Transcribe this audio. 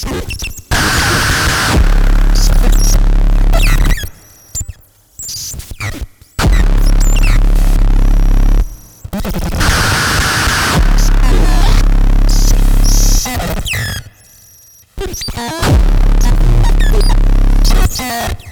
Thank Yeah.